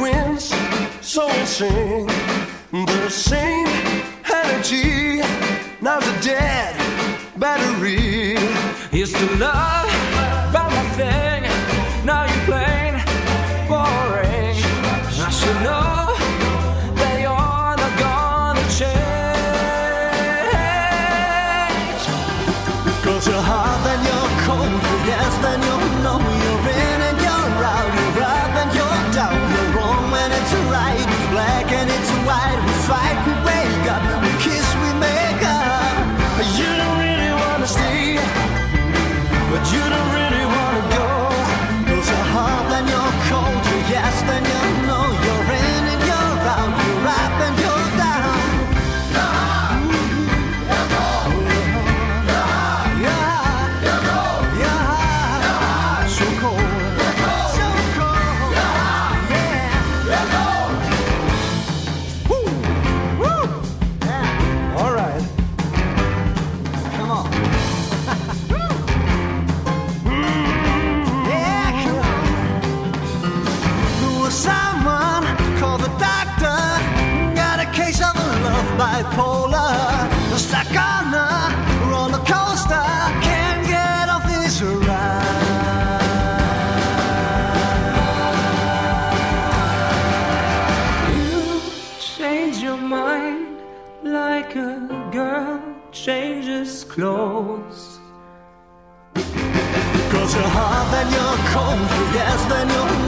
twins, so insane. The same energy, now's the dead battery. Is to love. bipolar, stuck on a roller coaster, can't get off this ride. You change your mind like a girl changes clothes. Cause you're hot, then you're cold, yes, then you're.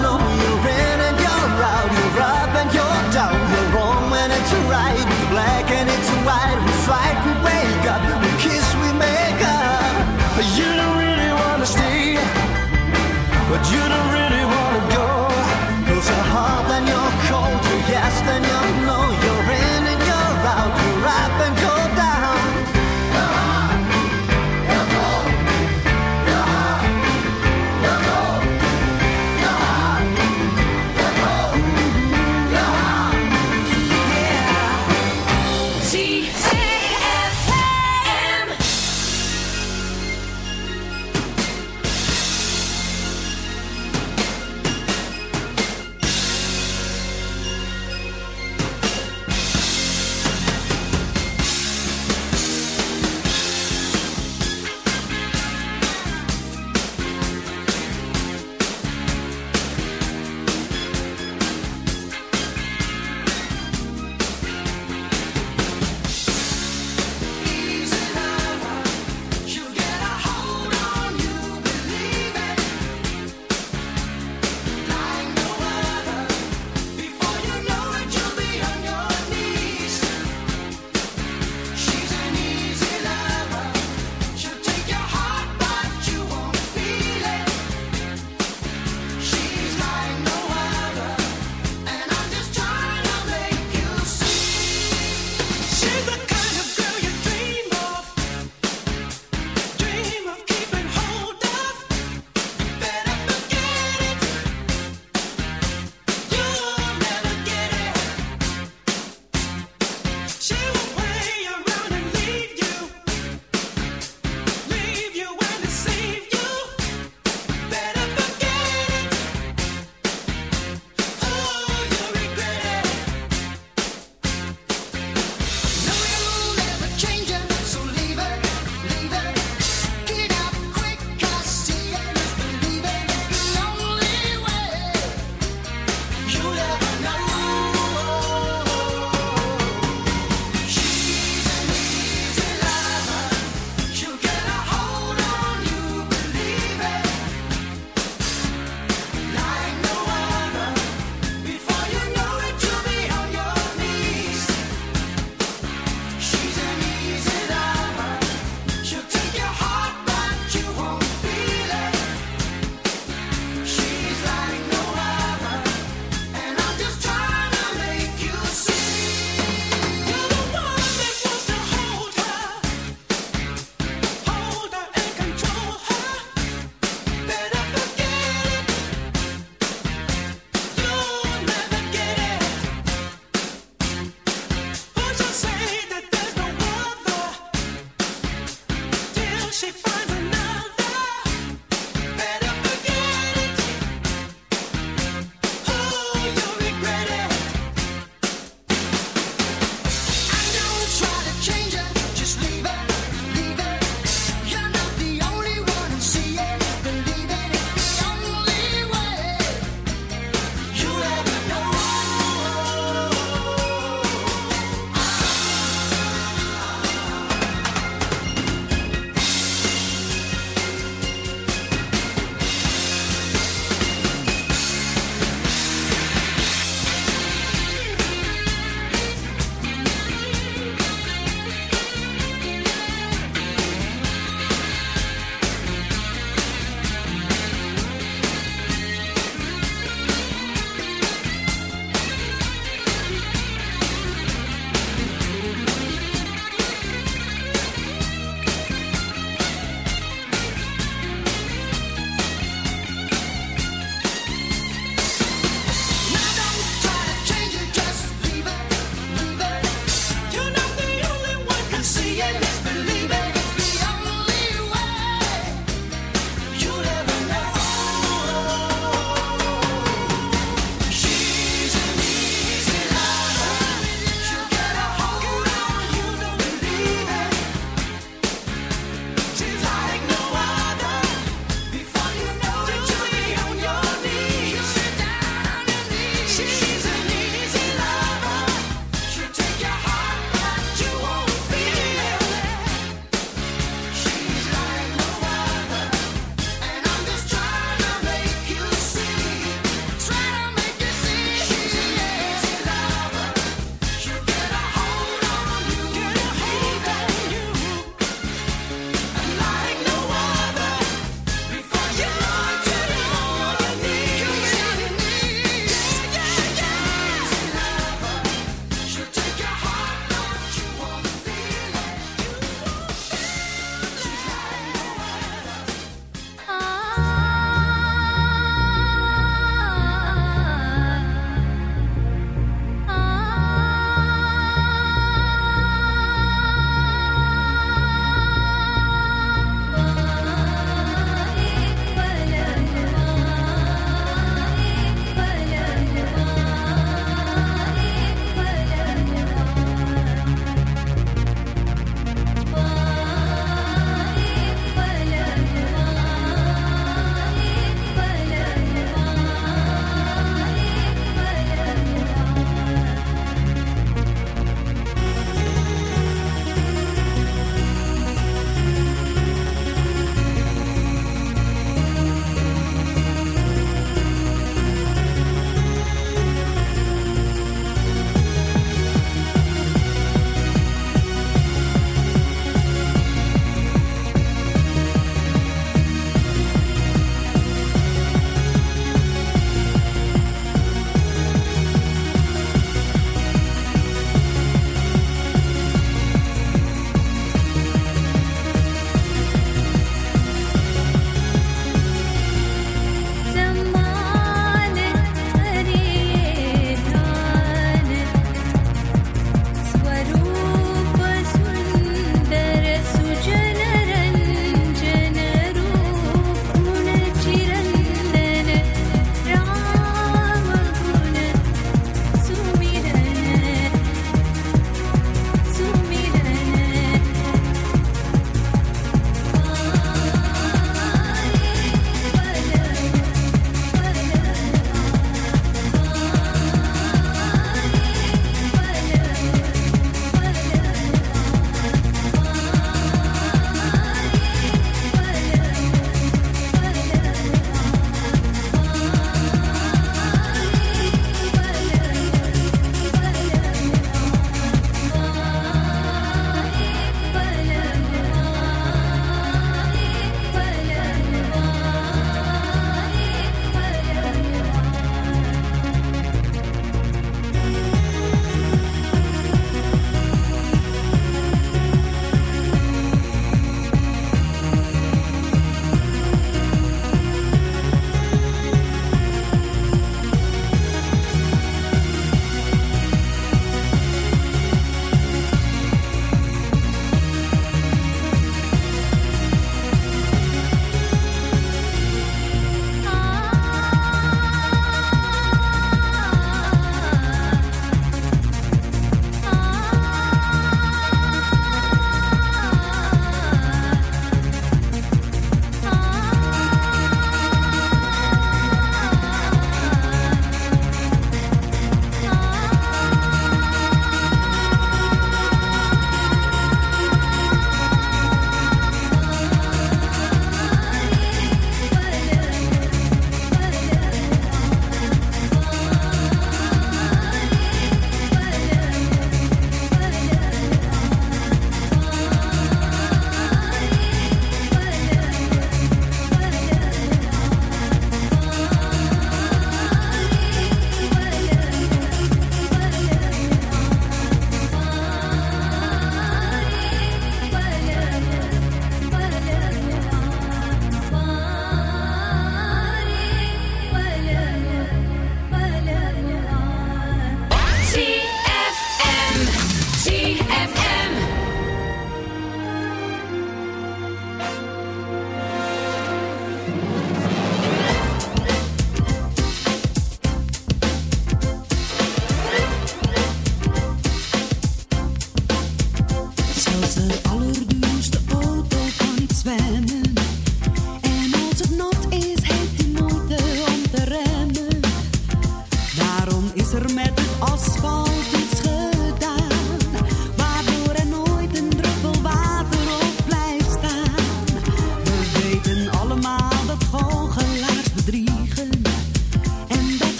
it's black and it's white. We fight, we wake up, we kiss, we make up. You don't really wanna stay, but you don't.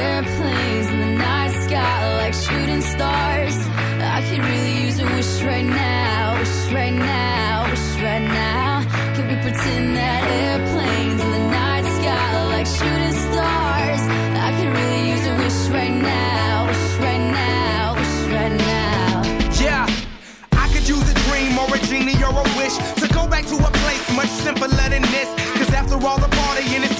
airplanes in the night sky like shooting stars. I could really use a wish right now, wish right now, wish right now. Could we pretend that airplanes in the night sky like shooting stars? I could really use a wish right now, wish right now, wish right now. Yeah, I could use a dream or a genie or a wish to go back to a place much simpler than this. Cause after all the party and it's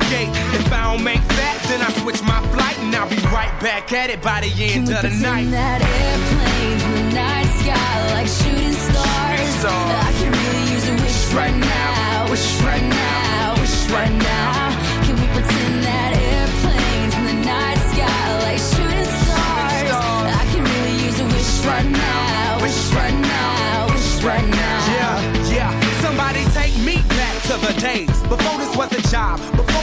it by the end of the night. that airplane in the night sky like shooting stars. I can really use a wish right now, wish right now, wish right now. Can we pretend that airplanes in the night sky like shooting stars? I can really use a wish right now, wish right now, wish right now. Yeah, yeah. Somebody take me back to the days. Before this was a job,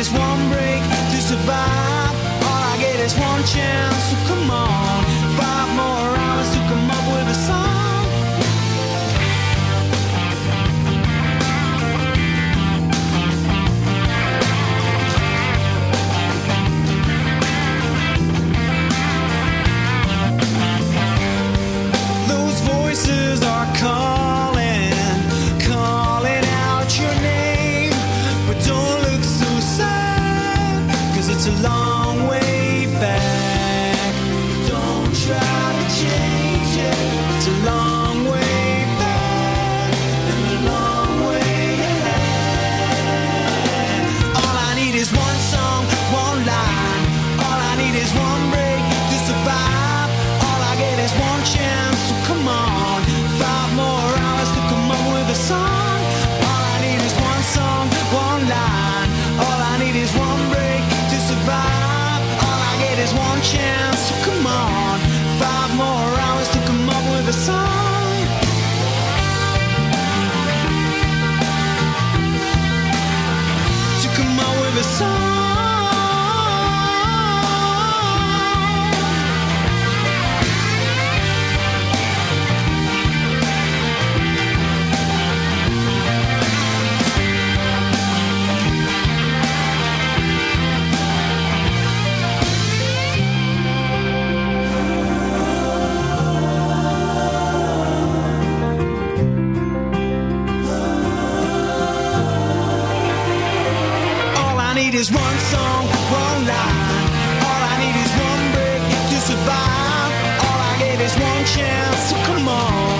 is one break to survive. All I get is one chance, so come on. I need is one song, one line. All I need is one break to survive. All I get is one chance, so come on.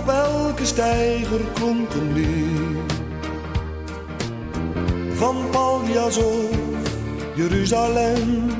op elke steiger klonk een lied. Van Paljas Jeruzalem.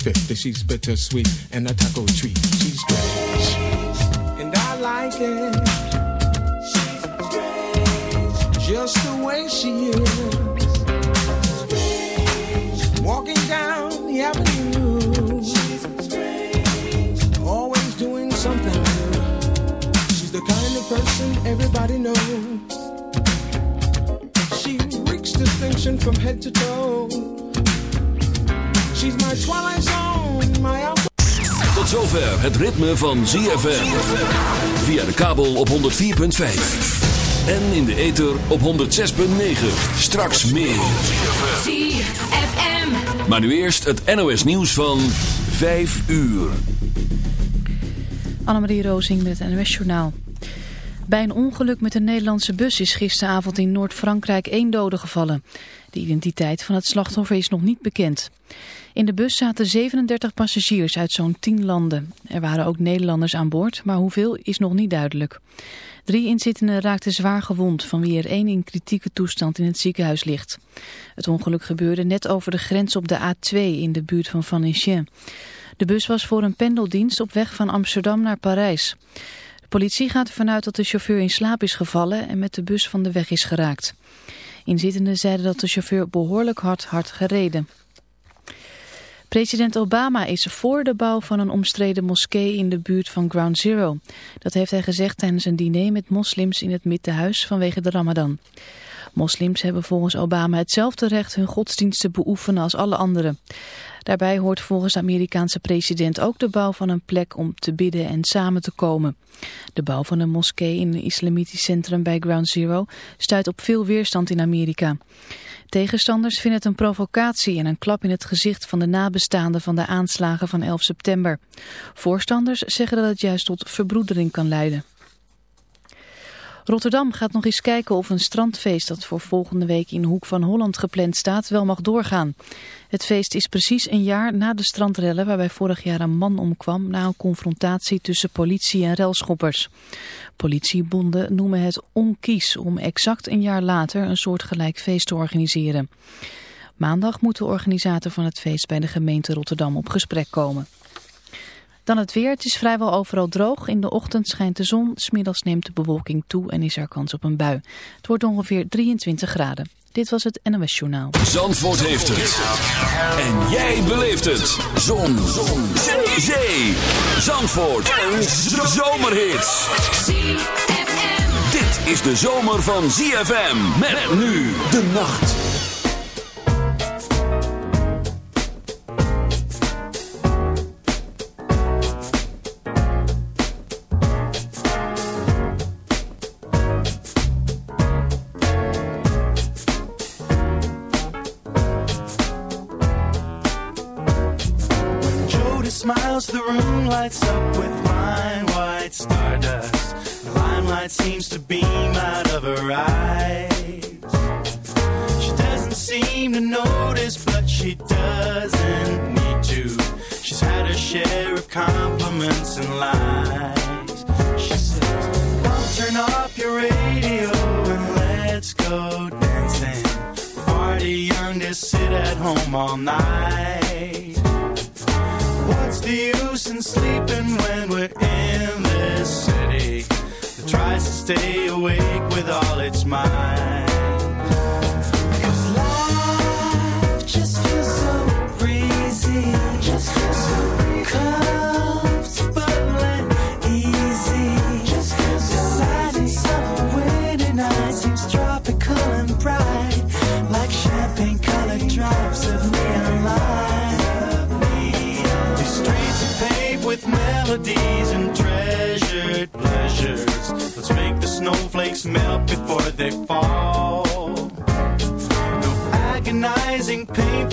50. She's bittersweet and a taco treat. She's strange, het ritme van ZFM. Via de kabel op 104.5. En in de ether op 106.9. Straks meer. ZFM. Maar nu eerst het NOS nieuws van 5 uur. Annemarie Rozing met het NOS Journaal. Bij een ongeluk met een Nederlandse bus is gisteravond in Noord-Frankrijk één dode gevallen. De identiteit van het slachtoffer is nog niet bekend. In de bus zaten 37 passagiers uit zo'n 10 landen. Er waren ook Nederlanders aan boord, maar hoeveel is nog niet duidelijk. Drie inzittenden raakten zwaar gewond, van wie er één in kritieke toestand in het ziekenhuis ligt. Het ongeluk gebeurde net over de grens op de A2 in de buurt van Valenciennes. De bus was voor een pendeldienst op weg van Amsterdam naar Parijs. De politie gaat ervan uit dat de chauffeur in slaap is gevallen en met de bus van de weg is geraakt. Inzittenden zeiden dat de chauffeur behoorlijk hard had gereden. President Obama is voor de bouw van een omstreden moskee in de buurt van Ground Zero. Dat heeft hij gezegd tijdens een diner met moslims in het Middenhuis vanwege de Ramadan. Moslims hebben volgens Obama hetzelfde recht hun godsdienst te beoefenen als alle anderen. Daarbij hoort volgens de Amerikaanse president ook de bouw van een plek om te bidden en samen te komen. De bouw van een moskee in een islamitisch centrum bij Ground Zero stuit op veel weerstand in Amerika. Tegenstanders vinden het een provocatie en een klap in het gezicht van de nabestaanden van de aanslagen van 11 september. Voorstanders zeggen dat het juist tot verbroedering kan leiden. Rotterdam gaat nog eens kijken of een strandfeest dat voor volgende week in Hoek van Holland gepland staat wel mag doorgaan. Het feest is precies een jaar na de strandrellen waarbij vorig jaar een man omkwam na een confrontatie tussen politie en relschoppers. Politiebonden noemen het onkies om exact een jaar later een soortgelijk feest te organiseren. Maandag moet de organisator van het feest bij de gemeente Rotterdam op gesprek komen. Dan het weer. Het is vrijwel overal droog. In de ochtend schijnt de zon. Smiddags neemt de bewolking toe en is er kans op een bui. Het wordt ongeveer 23 graden. Dit was het NOS Journaal. Zandvoort heeft het. En jij beleeft het. Zon. zon. Zee. Zandvoort. Een zomerhit. Dit is de zomer van ZFM. Met nu de nacht. To beam out of her eyes. She doesn't seem to notice, but she doesn't need to. She's had her share of compliments and lies. She says, Don't turn off your radio and let's go dancing. Too young to sit at home all night. What's the use in sleeping when we're in tries to stay awake with all its might? 'Cause life just feels so breezy, just feels so easy. Just feels so of a winter night seems tropical and bright, like champagne-colored drops of neon light. Streets are paved with melodies snowflakes melt before they fall. No agonizing pain.